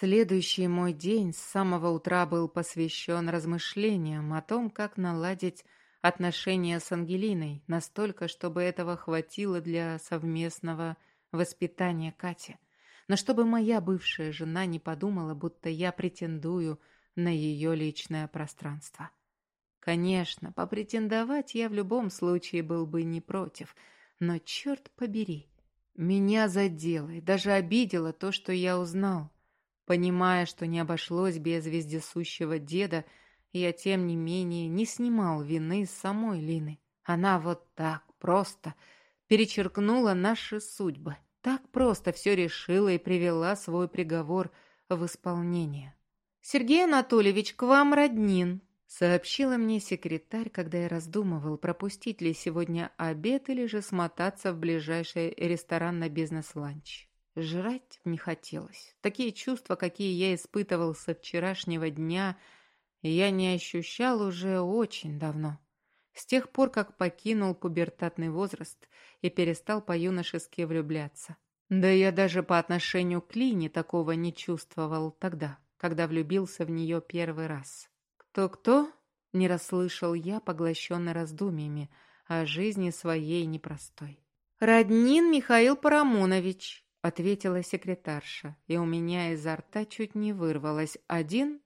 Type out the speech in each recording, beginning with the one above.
Следующий мой день с самого утра был посвящен размышлениям о том, как наладить отношения с Ангелиной настолько, чтобы этого хватило для совместного воспитания Кати. Но чтобы моя бывшая жена не подумала, будто я претендую на ее личное пространство. Конечно, попретендовать я в любом случае был бы не против, но черт побери, меня задело и даже обидело то, что я узнал. Понимая, что не обошлось без вездесущего деда, я, тем не менее, не снимал вины с самой Лины. Она вот так просто перечеркнула наши судьбы. Так просто все решила и привела свой приговор в исполнение. «Сергей Анатольевич, к вам роднин», — сообщила мне секретарь, когда я раздумывал, пропустить ли сегодня обед или же смотаться в ближайший ресторан на бизнес-ланч. Жрать не хотелось. Такие чувства, какие я испытывал со вчерашнего дня, я не ощущал уже очень давно. С тех пор, как покинул пубертатный возраст и перестал по-юношески влюбляться. Да я даже по отношению к Лине такого не чувствовал тогда, когда влюбился в нее первый раз. Кто-кто? Не расслышал я, поглощенный раздумьями о жизни своей непростой. «Роднин Михаил Парамонович», — ответила секретарша, и у меня изо рта чуть не вырвалось «один»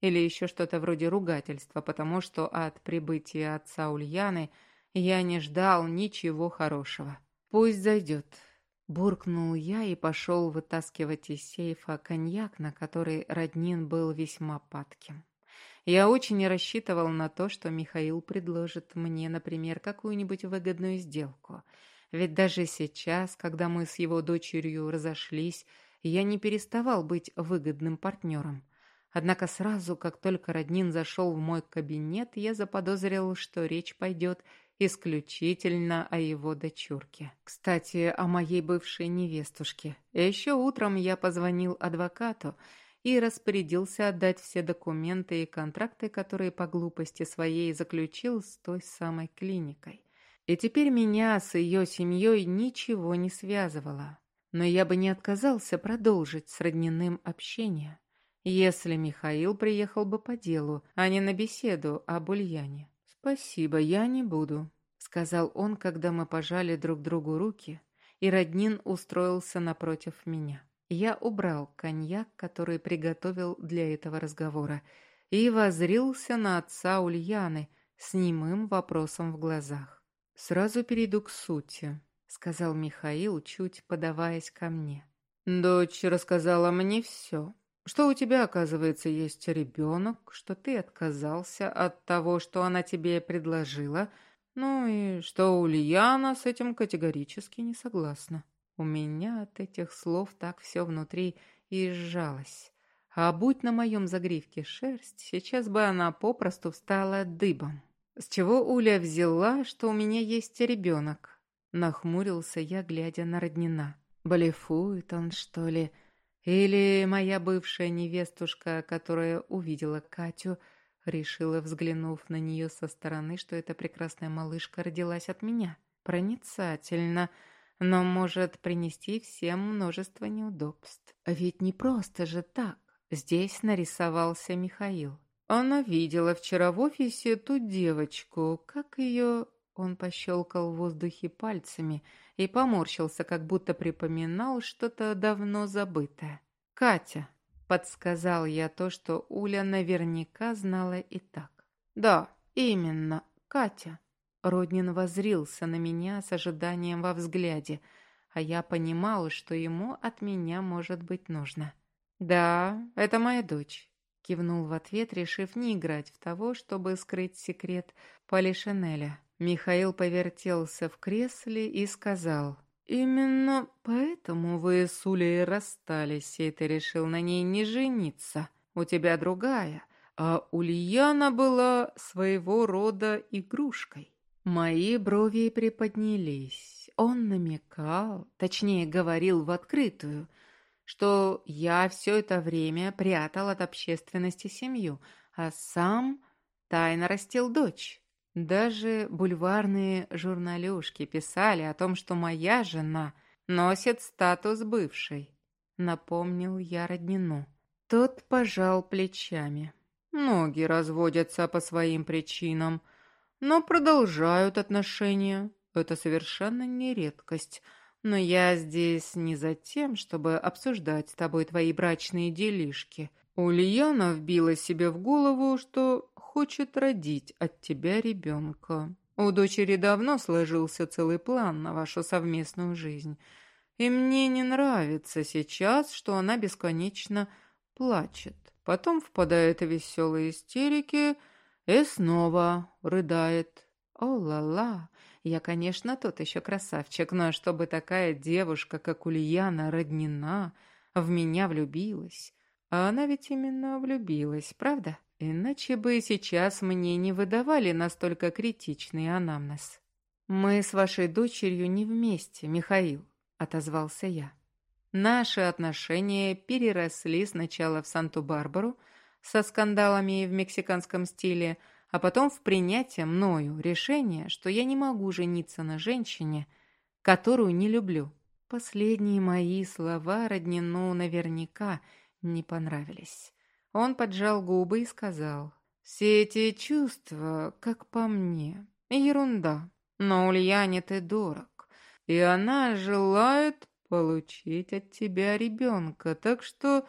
или еще что-то вроде ругательства, потому что от прибытия отца Ульяны я не ждал ничего хорошего. «Пусть зайдет», — буркнул я и пошел вытаскивать из сейфа коньяк, на который Роднин был весьма падким. Я очень рассчитывал на то, что Михаил предложит мне, например, какую-нибудь выгодную сделку — ведь даже сейчас, когда мы с его дочерью разошлись, я не переставал быть выгодным партнером. Однако сразу, как только Роднин зашел в мой кабинет, я заподозрил, что речь пойдет исключительно о его дочурке. Кстати, о моей бывшей невестушке. Еще утром я позвонил адвокату и распорядился отдать все документы и контракты, которые по глупости своей заключил с той самой клиникой. И теперь меня с ее семьей ничего не связывало. Но я бы не отказался продолжить с родниным общение, если Михаил приехал бы по делу, а не на беседу об Ульяне. «Спасибо, я не буду», — сказал он, когда мы пожали друг другу руки, и Роднин устроился напротив меня. Я убрал коньяк, который приготовил для этого разговора, и возрился на отца Ульяны с немым вопросом в глазах. «Сразу перейду к сути», — сказал Михаил, чуть подаваясь ко мне. «Дочь рассказала мне все. Что у тебя, оказывается, есть ребенок, что ты отказался от того, что она тебе предложила, ну и что Ульяна с этим категорически не согласна. У меня от этих слов так все внутри и сжалось. А будь на моем загривке шерсть, сейчас бы она попросту встала дыбом. «С чего Уля взяла, что у меня есть ребенок?» Нахмурился я, глядя на Роднина. «Блефует он, что ли? Или моя бывшая невестушка, которая увидела Катю, решила, взглянув на нее со стороны, что эта прекрасная малышка родилась от меня? Проницательно, но может принести всем множество неудобств. Ведь не просто же так. Здесь нарисовался Михаил. Она видела вчера в офисе ту девочку, как ее... Он пощелкал в воздухе пальцами и поморщился, как будто припоминал что-то давно забытое. «Катя», — подсказал я то, что Уля наверняка знала и так. «Да, именно, Катя». Роднин возрился на меня с ожиданием во взгляде, а я понимал, что ему от меня может быть нужно. «Да, это моя дочь. Кивнул в ответ, решив не играть в того, чтобы скрыть секрет Полишинеля. Михаил повертелся в кресле и сказал, «Именно поэтому вы с Улей расстались, и ты решил на ней не жениться. У тебя другая, а Ульяна была своего рода игрушкой». Мои брови приподнялись. Он намекал, точнее говорил в открытую, что я все это время прятал от общественности семью, а сам тайно растил дочь. Даже бульварные журналюшки писали о том, что моя жена носит статус бывшей. Напомнил я роднину. Тот пожал плечами. Многие разводятся по своим причинам, но продолжают отношения. Это совершенно не редкость. Но я здесь не за тем, чтобы обсуждать с тобой твои брачные делишки. Ульяна вбила себе в голову, что хочет родить от тебя ребенка. У дочери давно сложился целый план на вашу совместную жизнь. И мне не нравится сейчас, что она бесконечно плачет. Потом впадает в веселые истерики и снова рыдает. О-ла-ла, я, конечно, тот еще красавчик, но чтобы такая девушка, как Ульяна, роднена, в меня влюбилась. А она ведь именно влюбилась, правда? Иначе бы сейчас мне не выдавали настолько критичный анамнез. «Мы с вашей дочерью не вместе, Михаил», — отозвался я. Наши отношения переросли сначала в Санту-Барбару со скандалами в мексиканском стиле, а потом в принятие мною решения, что я не могу жениться на женщине, которую не люблю. Последние мои слова Роднину наверняка не понравились. Он поджал губы и сказал, «Все эти чувства, как по мне, ерунда, но Ульяне ты дорог, и она желает получить от тебя ребенка. Так что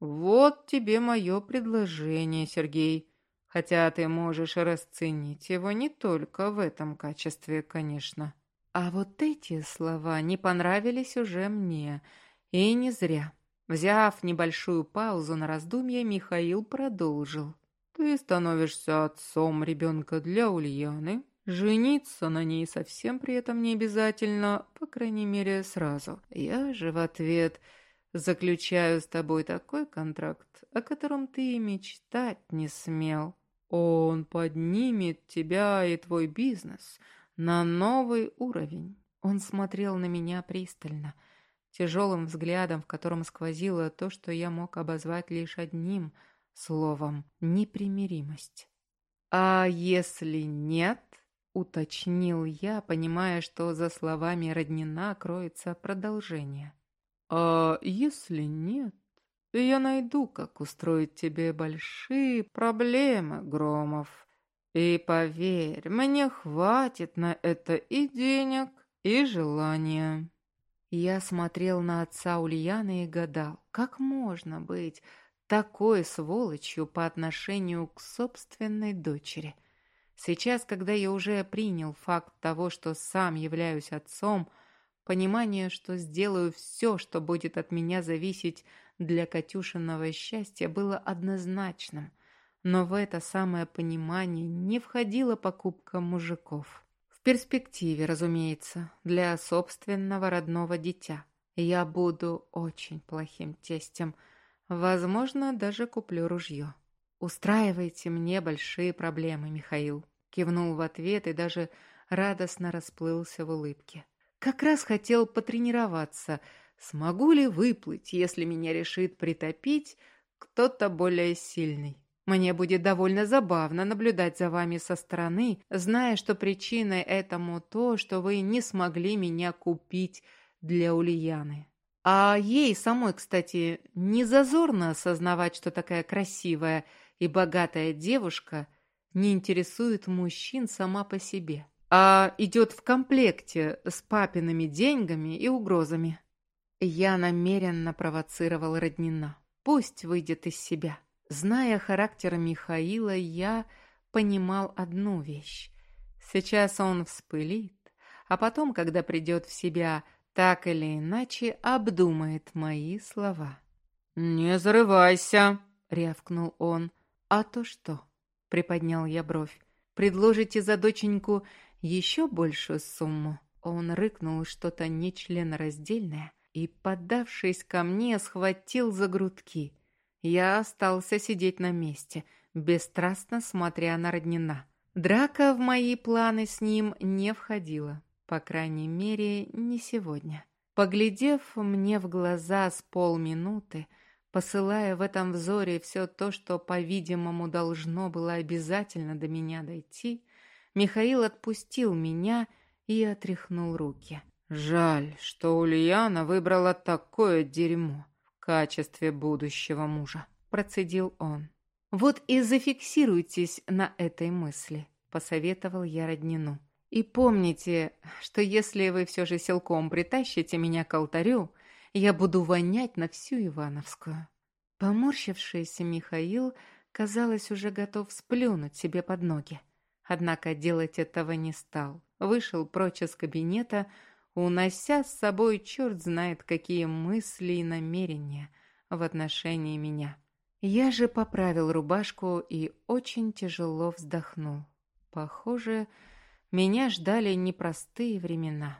вот тебе мое предложение, Сергей. Хотя ты можешь расценить его не только в этом качестве, конечно. А вот эти слова не понравились уже мне, и не зря. Взяв небольшую паузу на раздумье, Михаил продолжил. «Ты становишься отцом ребенка для Ульяны, Жениться на ней совсем при этом не обязательно, по крайней мере, сразу. Я же в ответ заключаю с тобой такой контракт, о котором ты и мечтать не смел. Он поднимет тебя и твой бизнес на новый уровень. Он смотрел на меня пристально, тяжелым взглядом, в котором сквозило то, что я мог обозвать лишь одним словом — непримиримость. А если нет, уточнил я, понимая, что за словами Роднина кроется продолжение. «А если нет, я найду, как устроить тебе большие проблемы, Громов. И поверь, мне хватит на это и денег, и желания». Я смотрел на отца Ульяны и гадал, как можно быть такой сволочью по отношению к собственной дочери – Сейчас, когда я уже принял факт того, что сам являюсь отцом, понимание, что сделаю все, что будет от меня зависеть для Катюшиного счастья, было однозначным. Но в это самое понимание не входила покупка мужиков. В перспективе, разумеется, для собственного родного дитя. Я буду очень плохим тестем. Возможно, даже куплю ружье. «Устраивайте мне большие проблемы, Михаил», — кивнул в ответ и даже радостно расплылся в улыбке. «Как раз хотел потренироваться, смогу ли выплыть, если меня решит притопить кто-то более сильный. Мне будет довольно забавно наблюдать за вами со стороны, зная, что причиной этому то, что вы не смогли меня купить для Ульяны. А ей самой, кстати, не зазорно осознавать, что такая красивая – и богатая девушка не интересует мужчин сама по себе, а идет в комплекте с папиными деньгами и угрозами. Я намеренно провоцировал Роднина. Пусть выйдет из себя. Зная характер Михаила, я понимал одну вещь. Сейчас он вспылит, а потом, когда придет в себя, так или иначе обдумает мои слова. «Не зарывайся!» — рявкнул он. «А то что?» — приподнял я бровь. «Предложите за доченьку еще большую сумму?» Он рыкнул что-то нечленораздельное и, поддавшись ко мне, схватил за грудки. Я остался сидеть на месте, бесстрастно смотря на Роднина. Драка в мои планы с ним не входила, по крайней мере, не сегодня. Поглядев мне в глаза с полминуты, посылая в этом взоре все то, что, по-видимому, должно было обязательно до меня дойти, Михаил отпустил меня и отряхнул руки. Жаль, что Ульяна выбрала такое дерьмо в качестве будущего мужа. процедил он. «Вот и зафиксируйтесь на этой мысли», — посоветовал я роднину. «И помните, что если вы все же силком притащите меня к алтарю, я буду вонять на всю Ивановскую». Поморщившийся Михаил, казалось, уже готов сплюнуть себе под ноги. Однако делать этого не стал. Вышел прочь из кабинета, унося с собой черт знает какие мысли и намерения в отношении меня. Я же поправил рубашку и очень тяжело вздохнул. Похоже, меня ждали непростые времена.